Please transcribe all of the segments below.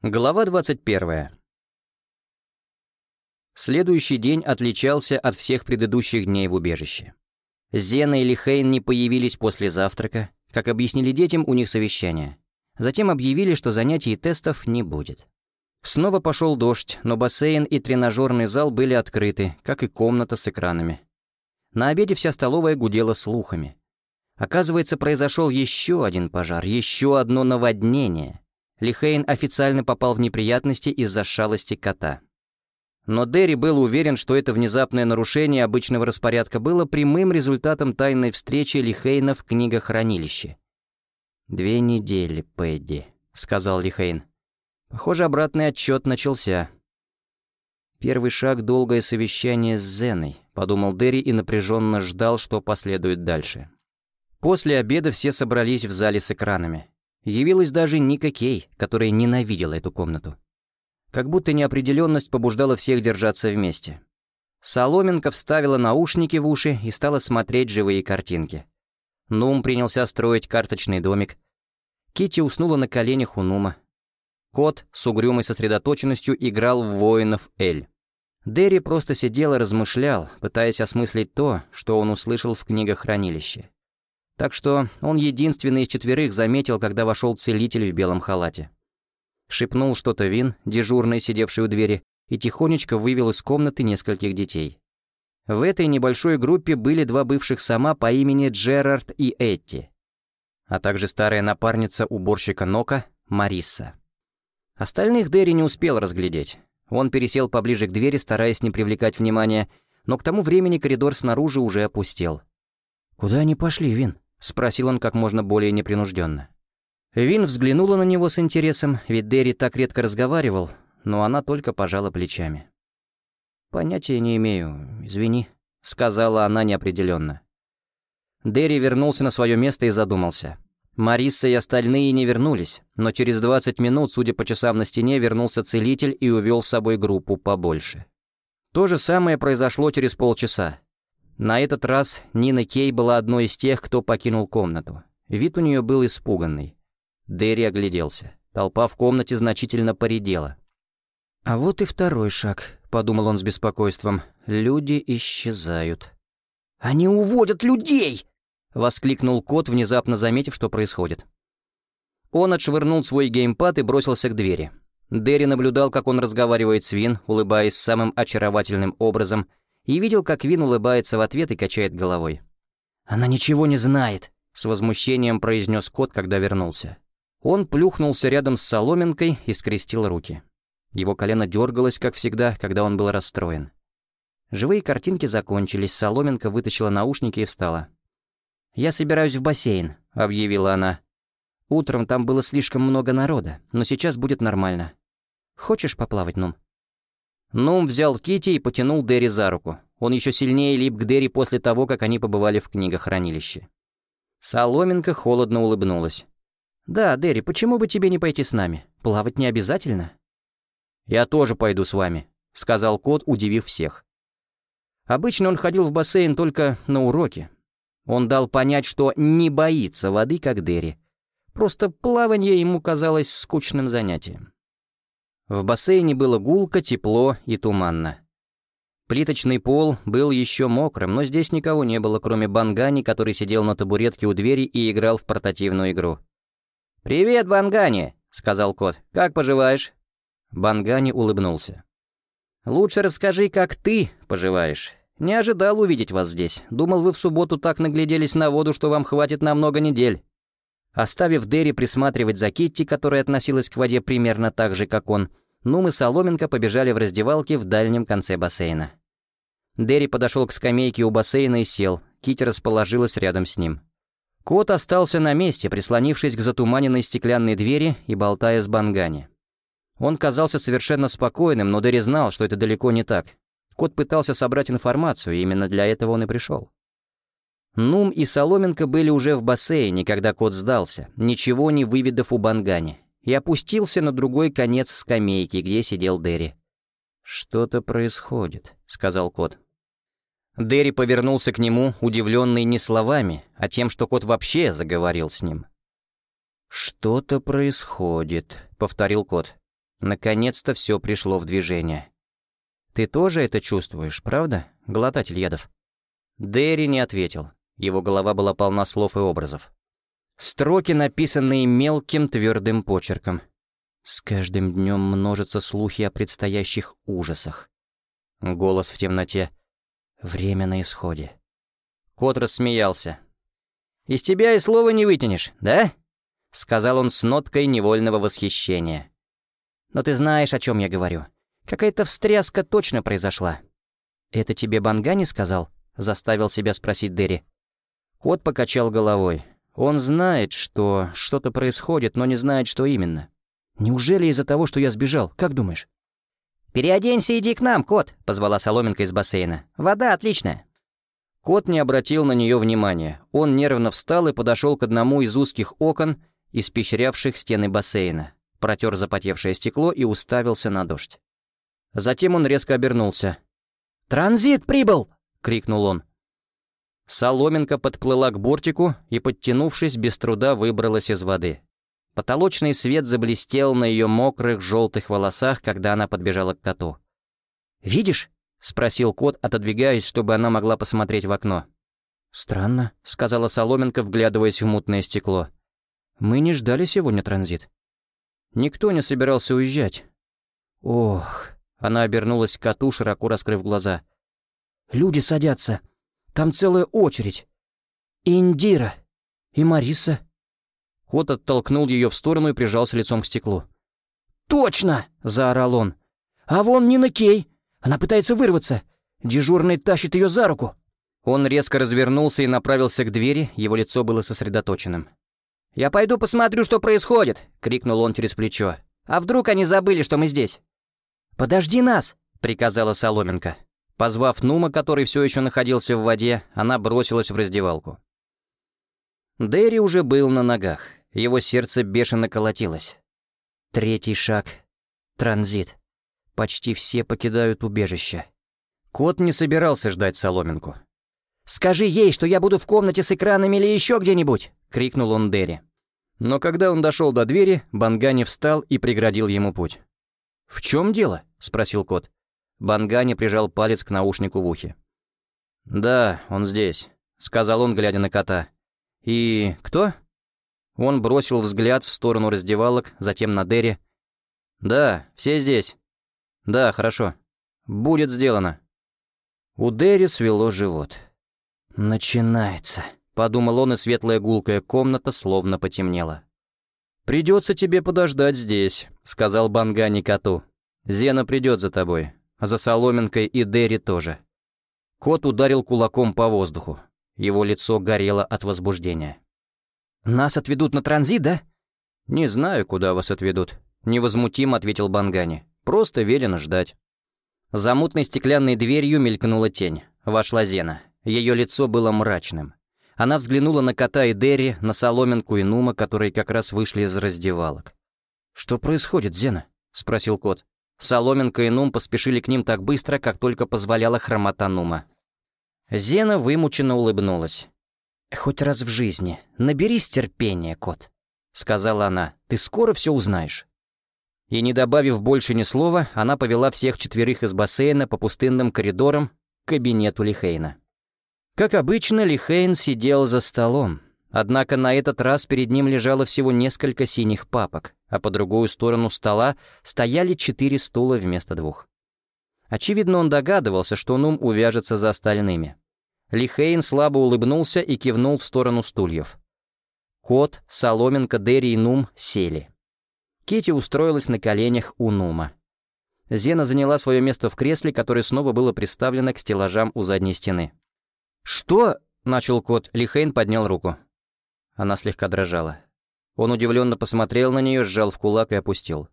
Глава 21. Следующий день отличался от всех предыдущих дней в убежище. Зена и Лихейн не появились после завтрака, как объяснили детям, у них совещание. Затем объявили, что занятий и тестов не будет. Снова пошел дождь, но бассейн и тренажерный зал были открыты, как и комната с экранами. На обеде вся столовая гудела слухами. Оказывается, произошел еще один пожар, еще одно наводнение — Лихейн официально попал в неприятности из-за шалости кота. Но Дерри был уверен, что это внезапное нарушение обычного распорядка было прямым результатом тайной встречи Лихейна в книгохранилище. «Две недели, Пэдди», — сказал Лихейн. Похоже, обратный отчет начался. «Первый шаг — долгое совещание с Зеной», — подумал Дерри и напряженно ждал, что последует дальше. После обеда все собрались в зале с экранами. Явилась даже Ника Кей, которая ненавидела эту комнату. Как будто неопределенность побуждала всех держаться вместе. Соломенко вставила наушники в уши и стала смотреть живые картинки. Нум принялся строить карточный домик. Кити уснула на коленях у Нума. Кот с угрюмой сосредоточенностью играл в воинов Эль. Дерри просто сидел и размышлял, пытаясь осмыслить то, что он услышал в книгах хранилища. Так что он единственный из четверых заметил, когда вошел целитель в белом халате. Шепнул что-то Вин, дежурный, сидевший у двери, и тихонечко вывел из комнаты нескольких детей. В этой небольшой группе были два бывших сама по имени Джерард и Этти, а также старая напарница уборщика Нока, Мариса. Остальных Дерри не успел разглядеть. Он пересел поближе к двери, стараясь не привлекать внимания, но к тому времени коридор снаружи уже опустел. «Куда они пошли, Вин?» — спросил он как можно более непринужденно. Вин взглянула на него с интересом, ведь Дерри так редко разговаривал, но она только пожала плечами. «Понятия не имею, извини», — сказала она неопределенно. Дерри вернулся на свое место и задумался. Мариса и остальные не вернулись, но через 20 минут, судя по часам на стене, вернулся целитель и увел с собой группу побольше. То же самое произошло через полчаса. На этот раз Нина Кей была одной из тех, кто покинул комнату. Вид у нее был испуганный. Дерри огляделся. Толпа в комнате значительно поредела. «А вот и второй шаг», — подумал он с беспокойством. «Люди исчезают». «Они уводят людей!» — воскликнул кот, внезапно заметив, что происходит. Он отшвырнул свой геймпад и бросился к двери. Дерри наблюдал, как он разговаривает с Вин, улыбаясь самым очаровательным образом, и видел, как Вин улыбается в ответ и качает головой. «Она ничего не знает», — с возмущением произнес кот, когда вернулся. Он плюхнулся рядом с соломинкой и скрестил руки. Его колено дергалось, как всегда, когда он был расстроен. Живые картинки закончились, соломинка вытащила наушники и встала. «Я собираюсь в бассейн», — объявила она. «Утром там было слишком много народа, но сейчас будет нормально. Хочешь поплавать, Нум?» Нум взял Кити и потянул Дерри за руку. Он еще сильнее лип к Дерри после того, как они побывали в книгохранилище. Соломенко холодно улыбнулась. «Да, Дерри, почему бы тебе не пойти с нами? Плавать не обязательно?» «Я тоже пойду с вами», — сказал кот, удивив всех. Обычно он ходил в бассейн только на уроки. Он дал понять, что не боится воды, как Дерри. Просто плавание ему казалось скучным занятием. В бассейне было гулко, тепло и туманно. Плиточный пол был еще мокрым, но здесь никого не было, кроме Бангани, который сидел на табуретке у двери и играл в портативную игру. «Привет, Бангани!» — сказал кот. «Как поживаешь?» Бангани улыбнулся. «Лучше расскажи, как ты поживаешь. Не ожидал увидеть вас здесь. Думал, вы в субботу так нагляделись на воду, что вам хватит на много недель». Оставив Дерри присматривать за Китти, которая относилась к воде примерно так же, как он, Нум и Соломенко побежали в раздевалке в дальнем конце бассейна. Дерри подошел к скамейке у бассейна и сел, Китти расположилась рядом с ним. Кот остался на месте, прислонившись к затуманенной стеклянной двери и болтая с Бангани. Он казался совершенно спокойным, но Дерри знал, что это далеко не так. Кот пытался собрать информацию, и именно для этого он и пришел. Нум и Соломенко были уже в бассейне, когда кот сдался, ничего не выведав у Бангани, и опустился на другой конец скамейки, где сидел Дерри. «Что-то происходит», — сказал кот. Дерри повернулся к нему, удивленный не словами, а тем, что кот вообще заговорил с ним. «Что-то происходит», — повторил кот. Наконец-то все пришло в движение. «Ты тоже это чувствуешь, правда, глотатель ядов?» Дерри не ответил. Его голова была полна слов и образов. Строки, написанные мелким твердым почерком. С каждым днем множатся слухи о предстоящих ужасах. Голос в темноте. Время на исходе. Кот рассмеялся. «Из тебя и слова не вытянешь, да?» — сказал он с ноткой невольного восхищения. «Но ты знаешь, о чем я говорю. Какая-то встряска точно произошла». «Это тебе Бангани сказал?» — заставил себя спросить Дерри. Кот покачал головой. Он знает, что что-то происходит, но не знает, что именно. Неужели из-за того, что я сбежал? Как думаешь? «Переоденься и иди к нам, кот», — позвала Соломенка из бассейна. «Вода отличная». Кот не обратил на нее внимания. Он нервно встал и подошел к одному из узких окон, испещрявших стены бассейна, протер запотевшее стекло и уставился на дождь. Затем он резко обернулся. «Транзит прибыл!» — крикнул он. Соломенка подплыла к бортику и, подтянувшись, без труда выбралась из воды. Потолочный свет заблестел на ее мокрых желтых волосах, когда она подбежала к коту. «Видишь?» — спросил кот, отодвигаясь, чтобы она могла посмотреть в окно. «Странно», — сказала Соломенка, вглядываясь в мутное стекло. «Мы не ждали сегодня транзит. Никто не собирался уезжать». «Ох», — она обернулась к коту, широко раскрыв глаза. «Люди садятся. Там целая очередь. Индира. И Мариса». Кот оттолкнул ее в сторону и прижался лицом к стеклу. «Точно!» — заорал он. «А вон Нина Кей! Она пытается вырваться! Дежурный тащит ее за руку!» Он резко развернулся и направился к двери, его лицо было сосредоточенным. «Я пойду посмотрю, что происходит!» — крикнул он через плечо. «А вдруг они забыли, что мы здесь?» «Подожди нас!» — приказала Соломенко. Позвав Нума, который все еще находился в воде, она бросилась в раздевалку. Дэри уже был на ногах, его сердце бешено колотилось. Третий шаг — транзит. Почти все покидают убежище. Кот не собирался ждать соломинку. «Скажи ей, что я буду в комнате с экранами или еще где-нибудь!» — крикнул он Дерри. Но когда он дошел до двери, Бангани встал и преградил ему путь. «В чем дело?» — спросил кот. Бангани прижал палец к наушнику в ухе. «Да, он здесь», — сказал он, глядя на кота. «И кто?» Он бросил взгляд в сторону раздевалок, затем на Дерри. «Да, все здесь». «Да, хорошо. Будет сделано». У Дерри свело живот. «Начинается», — подумал он, и светлая гулкая комната словно потемнела. «Придется тебе подождать здесь», — сказал Бангани коту. «Зена придет за тобой за Соломенкой и Дерри тоже. Кот ударил кулаком по воздуху. Его лицо горело от возбуждения. «Нас отведут на транзит, да?» «Не знаю, куда вас отведут», — невозмутимо ответил Бангани. «Просто велено ждать». За мутной стеклянной дверью мелькнула тень. Вошла Зена. Ее лицо было мрачным. Она взглянула на кота и Дерри, на соломинку и Нума, которые как раз вышли из раздевалок. «Что происходит, Зена?» — спросил кот. Соломенка и Нум поспешили к ним так быстро, как только позволяла хромота Нума. Зена вымученно улыбнулась. «Хоть раз в жизни наберись терпения, кот», — сказала она, — «ты скоро все узнаешь». И не добавив больше ни слова, она повела всех четверых из бассейна по пустынным коридорам к кабинету Лихейна. Как обычно, Лихейн сидел за столом, однако на этот раз перед ним лежало всего несколько синих папок, а по другую сторону стола стояли четыре стула вместо двух. Очевидно, он догадывался, что Нум увяжется за остальными. Лихейн слабо улыбнулся и кивнул в сторону стульев. Кот, Соломенка, Дерри и Нум сели. Кити устроилась на коленях у Нума. Зена заняла свое место в кресле, которое снова было приставлено к стеллажам у задней стены. «Что?» — начал кот. Лихейн поднял руку. Она слегка дрожала. Он удивленно посмотрел на нее, сжал в кулак и опустил.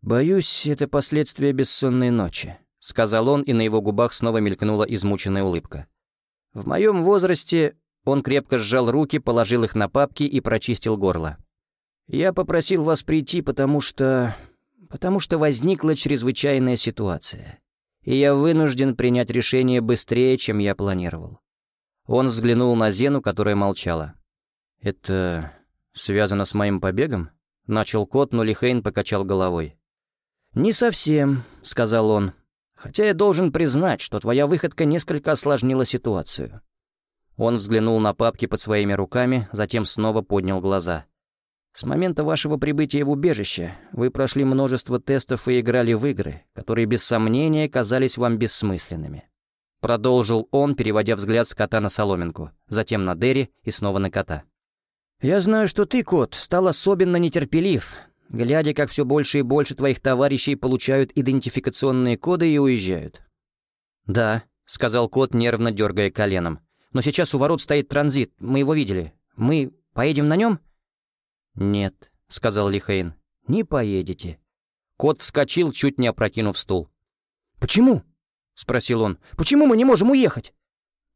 «Боюсь, это последствия бессонной ночи», — сказал он, и на его губах снова мелькнула измученная улыбка. «В моем возрасте...» Он крепко сжал руки, положил их на папки и прочистил горло. «Я попросил вас прийти, потому что... потому что возникла чрезвычайная ситуация, и я вынужден принять решение быстрее, чем я планировал». Он взглянул на Зену, которая молчала. «Это связано с моим побегом?» Начал кот, но Лихейн покачал головой. «Не совсем», — сказал он. «Хотя я должен признать, что твоя выходка несколько осложнила ситуацию». Он взглянул на папки под своими руками, затем снова поднял глаза. «С момента вашего прибытия в убежище вы прошли множество тестов и играли в игры, которые без сомнения казались вам бессмысленными». Продолжил он, переводя взгляд с кота на соломинку, затем на Дерри и снова на кота. «Я знаю, что ты, кот, стал особенно нетерпелив, глядя, как все больше и больше твоих товарищей получают идентификационные коды и уезжают». «Да», — сказал кот, нервно дергая коленом. «Но сейчас у ворот стоит транзит, мы его видели. Мы поедем на нем?» «Нет», — сказал Лихейн, — «не поедете». Кот вскочил, чуть не опрокинув стул. «Почему?» — спросил он. «Почему мы не можем уехать?»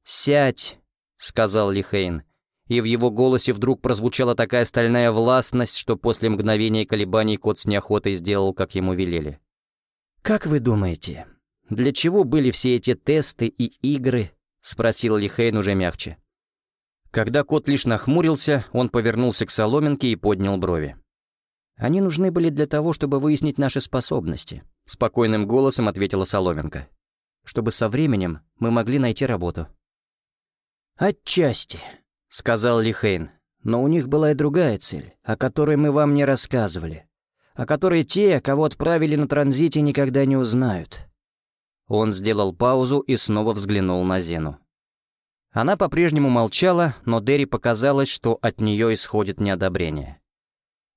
«Сядь», — сказал Лихейн и в его голосе вдруг прозвучала такая стальная властность, что после мгновения колебаний кот с неохотой сделал, как ему велели. «Как вы думаете, для чего были все эти тесты и игры?» — спросил Лихейн уже мягче. Когда кот лишь нахмурился, он повернулся к соломинке и поднял брови. «Они нужны были для того, чтобы выяснить наши способности», — спокойным голосом ответила соломинка. «Чтобы со временем мы могли найти работу». «Отчасти», — сказал Лихейн. «Но у них была и другая цель, о которой мы вам не рассказывали, о которой те, кого отправили на транзите, никогда не узнают». Он сделал паузу и снова взглянул на Зену. Она по-прежнему молчала, но Дерри показалось, что от нее исходит неодобрение.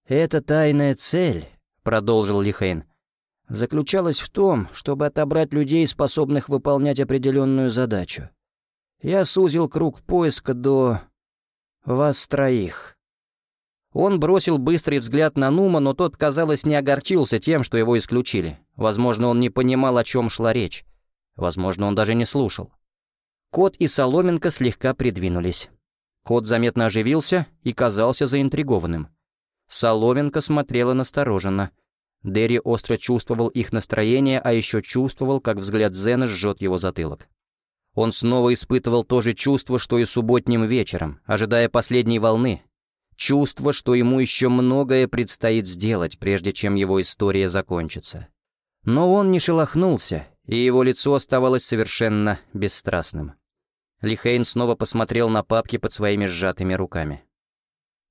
«Эта тайная цель», — продолжил Лихейн, — «заключалась в том, чтобы отобрать людей, способных выполнять определенную задачу. Я сузил круг поиска до «Вас троих». Он бросил быстрый взгляд на Нума, но тот, казалось, не огорчился тем, что его исключили. Возможно, он не понимал, о чем шла речь. Возможно, он даже не слушал. Кот и Соломенко слегка придвинулись. Кот заметно оживился и казался заинтригованным. Соломенко смотрела настороженно. Дерри остро чувствовал их настроение, а еще чувствовал, как взгляд Зена жжет его затылок. Он снова испытывал то же чувство, что и субботним вечером, ожидая последней волны. Чувство, что ему еще многое предстоит сделать, прежде чем его история закончится. Но он не шелохнулся, и его лицо оставалось совершенно бесстрастным. Лихейн снова посмотрел на папки под своими сжатыми руками.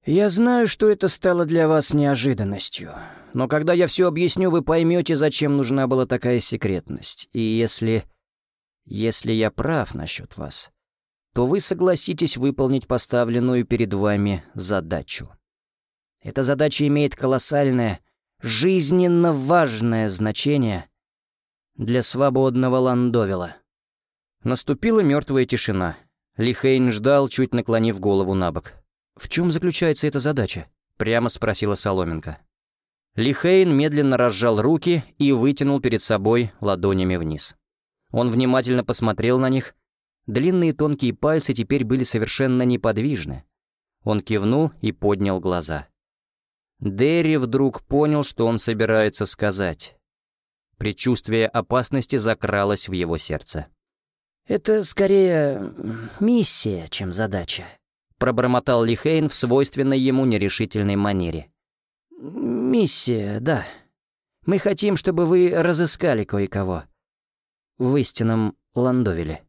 «Я знаю, что это стало для вас неожиданностью, но когда я все объясню, вы поймете, зачем нужна была такая секретность, и если...» Если я прав насчет вас, то вы согласитесь выполнить поставленную перед вами задачу. Эта задача имеет колоссальное, жизненно важное значение для свободного Ландовила. Наступила мертвая тишина. Лихейн ждал, чуть наклонив голову на бок. «В чем заключается эта задача?» — прямо спросила Соломенко. Лихейн медленно разжал руки и вытянул перед собой ладонями вниз. Он внимательно посмотрел на них. Длинные тонкие пальцы теперь были совершенно неподвижны. Он кивнул и поднял глаза. Дерри вдруг понял, что он собирается сказать. Предчувствие опасности закралось в его сердце. «Это скорее миссия, чем задача», — пробормотал Лихейн в свойственной ему нерешительной манере. «Миссия, да. Мы хотим, чтобы вы разыскали кое-кого в истинном Ландовеле.